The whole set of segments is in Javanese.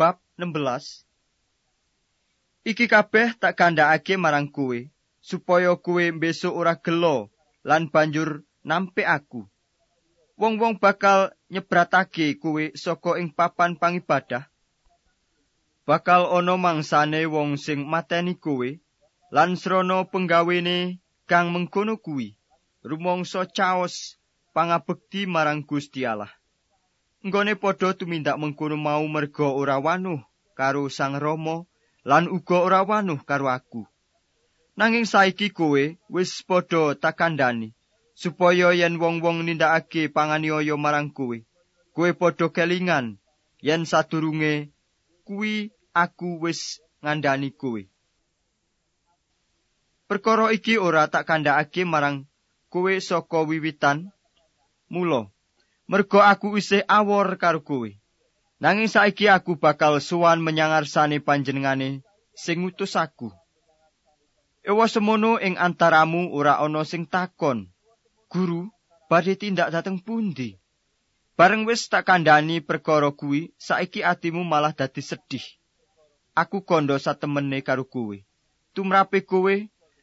bab 16 Iki kabeh tak kandhakake marang kowe supaya kowe besok ora gelo lan banjur nampe aku. Wong-wong bakal nyebratake kowe saka ing papan pangibadah. Bakal ana mangsane wong sing mateni kowe lan srana penggawene kang mengkono kuwi rumangsa caos pangabekti marang Gusti Allah. Nggone padha tumindak mengkono mau merga ora wanuh karo Sang Rama lan uga ora wanuh karo aku. Nanging saiki kowe wis padha takandani supaya yen wong-wong nindakake panganiaya marang kowe, kowe padha kelingan yen sadurunge kuwi aku wis ngandani kowe. Perkara iki ora tak kandhakake marang kowe saka wiwitan mula mergo aku isih awor karo kowe. Nanging saiki aku bakal suwan menyangarsane panjenengane sing ngutus aku. Ewa semono ing antaramu ora ana sing takon, "Guru, badhe tindak dateng pundi?" Bareng wis tak kandhani perkara kuwi, saiki atimu malah dadi sedih. Aku kondo satemene karo kowe. Tumrape kowe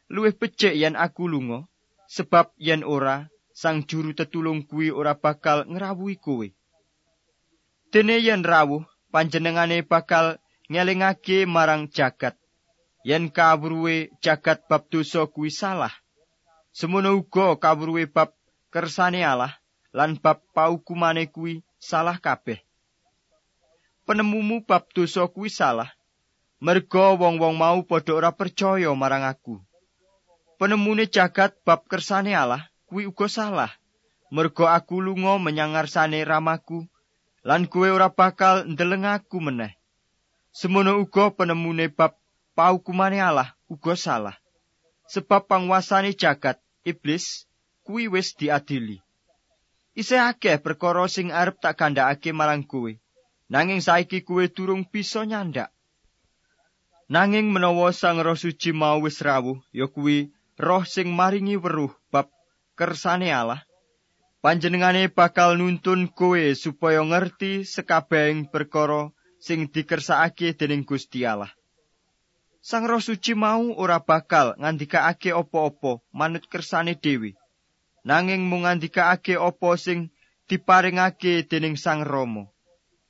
luwih becik yen aku lunga, sebab yen ora sang juru tetulung kuwi ora bakal ngrawuhi kowe. Dene yen rawuh, panjenengane bakal ngelingake marang jagat. Yen kawruwe jagat bab dosa kuwi salah. Semono uga kawruwe bab kersane Allah lan bab paukumane kuwi salah kabeh. Penemumu bab dosa kuwi salah. Merga wong-wong mau padha ora percaya marang aku. Penemune jagat bab kersane Allah kuwi uga salah. Mergo aku lunga menyang ngarsane ramaku lan kuwe ora bakal ndeleng aku meneh. Semono uga penemune bab paukumane Allah uga salah. Sebab panguasane jagat iblis kuwi wis diadili. Isih akeh perkara sing arep tak kandhakake marang kowe. Nanging saiki kowe durung bisa nyandak. Nanging menawa Sang Roh Suci mau wis rawuh, ya kuwi roh sing maringi weruh kersane Allah. Panjenengane bakal nuntun kowe supaya ngerti sekabehing perkara sing dikersakake dening Gusti Allah. Sang Roh Suci mau ora bakal ngandikake apa-apa manut kersane dhewe nanging mung ngandikake apa sing diparingake dening Sang Rama.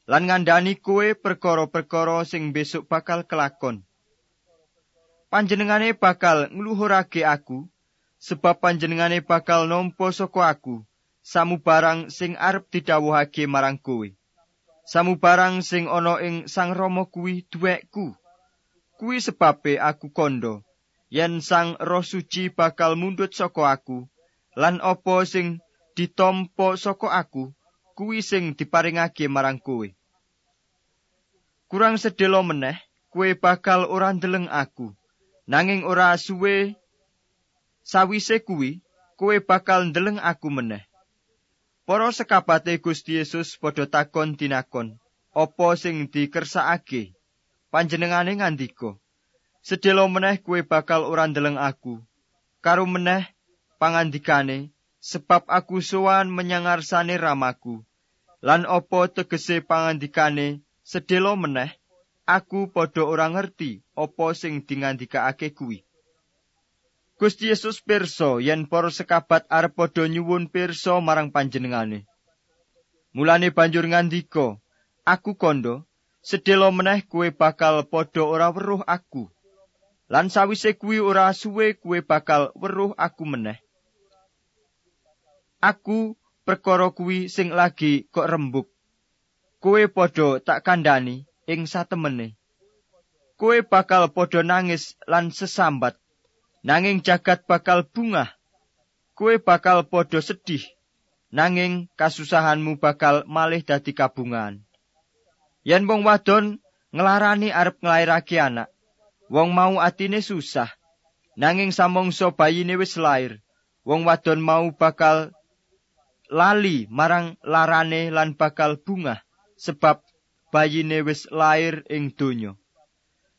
Lan ngandani kowe perkara-perkara sing besok bakal kelakon. Panjenengane bakal ngluhurake aku sebab panjenengane bakal nampa saka aku samubarang sing arep didhawuhake marang kowe. Samubarang sing ana ing Sang Rama kuwi duwekku. Kuwi sebabe aku kondo. Yen Sang Roh Suci bakal mundhut saka aku lan apa sing ditampa saka aku kuwi sing diparingake marang kowe. Kurang sedelo meneh kowe bakal ora ndeleng aku. Nanging ora suwe sawise kuwi kowe bakal ndeleng aku meneh. Para sekabate Gusti Yesus padha takon tinakon, apa sing dikersakake? Panjenengane ngandika, sedelo meneh kowe bakal ora ndeleng aku. Karo meneh pangandikane, sebab aku sowan menyangarsane ramaku. Lan apa tegese pangandikane sedelo meneh aku padha ora ngerti apa sing dingandikake kuwi. Gusti Yesus pirsa yen para sekabat arep padha nyuwun pirsa marang panjenengane. Mulane banjur ngandika, "Aku kondo, sedelo meneh kue bakal padha ora weruh aku. Lan sawise kuwi ora suwe kue bakal weruh aku meneh." Aku perkara kuwi sing lagi kok rembug. Kue padha tak kandhani ing satemene. Kue bakal padha nangis lan sesambat. Nanging jagat bakal bungah. Kue bakal podo sedih, nanging kasusahanmu bakal malih dadi kabungan. Yen wong wadon ngelarani arep nglairake anak, wong mau atine susah, nanging samongso bayine wis lair, wong wadon mau bakal lali marang larane lan bakal bungah, sebab bayine wis lair ing donya.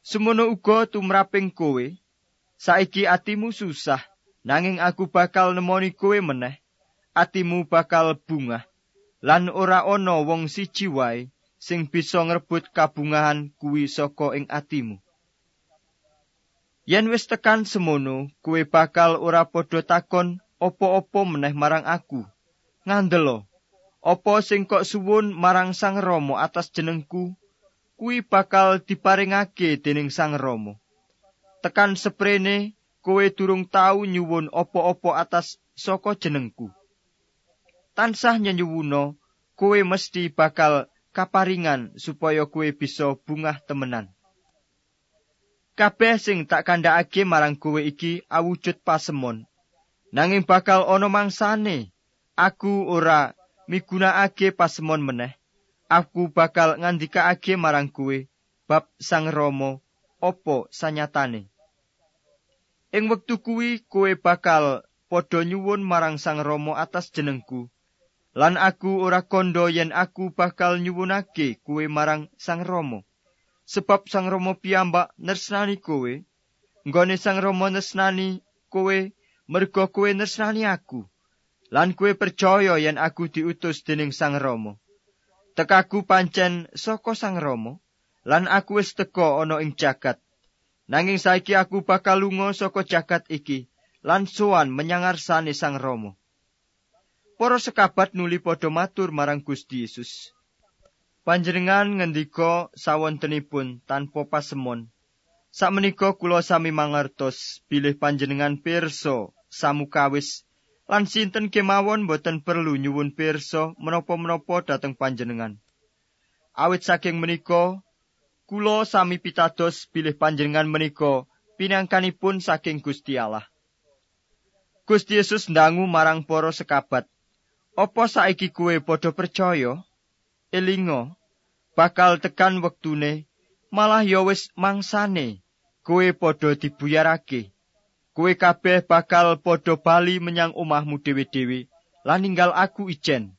Semono uga tumraping kowe, saiki atimu susah nanging aku bakal nemoni kowe meneh atimu bakal bungah lan ora ana wong siji wae sing bisa ngrebut kabungahan kuwi saka ing atimu. Yen wis tekan semono, kuwi bakal ora padha takon apa-apa meneh marang aku. Ngandelo, apa sing kok suwun marang Sang Rama atas jenengku, kuwi bakal diparingake dening Sang Rama. Tekan seprene, kowe durung tau nyuwun apa-apa atas saka jenengku. Tansah nyuwuna, kowe mesti bakal kaparingan supaya kowe bisa bungah temenan. Kabeh sing tak kandhakake marang kowe iki awujud pasemon. Nanging bakal ana mangsane aku ora migunakake pasemon meneh. Aku bakal ngandikake marang kowe bab Sang Rama apa sanyatane. Ing wektu kuwi kowe bakal padha nyuwun marang Sang Rama atas jenengku. Lan aku ora kandha yen aku bakal nyuwunake kowe marang Sang Rama. Sebab Sang Rama piyambak nersnani kowe. Nggone Sang Rama nersnani kowe merga kowe nersnani aku. Lan kowe percaya yen aku diutus dening Sang Rama. Tekaku pancen saka Sang Rama lan aku wis teka ana ing jagat. Nanging saiki aku bakal lunga saka jagat iki lan sowan menyangarsane Sang Rama. Para sekabat nuli padha matur marang Gusti Yesus. Panjenengan ngendika sawontenipun tanpa pasemon. Sakmenika kula sami mangertos bilih panjenengan pirsa samukawis lan sinten kemawon boten perlu nyuwun pirsa menapa-menapa dhateng panjenengan. Awit saking menika kula sami pitados bilih panjenengan menika pinangkanipun saking Gusti Allah. Gusti Yesus ndangu marang para sekabat, "Apa saiki kowe padha percaya? Elinga, bakal tekan wektune malah ya wis mangsane kowe padha dibuyarake." Kowe kabeh bakal padha bali menyang omahmu dhewe-dhewe lan ninggal aku ijen.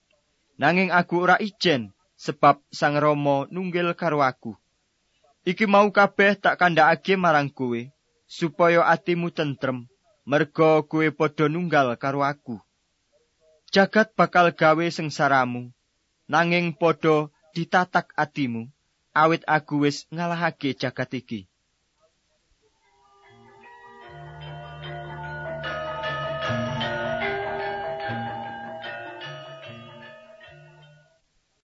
Nanging aku ora ijen sebab Sang Rama nunggil karo aku. Iki mau kabeh tak kandhakake marang kowe supaya atimu tentrem merga kowe padha nunggal karo aku. Jagat bakal gawe sengsaramu nanging padha ditatak atimu awit aku wis ngalahake jagat iki.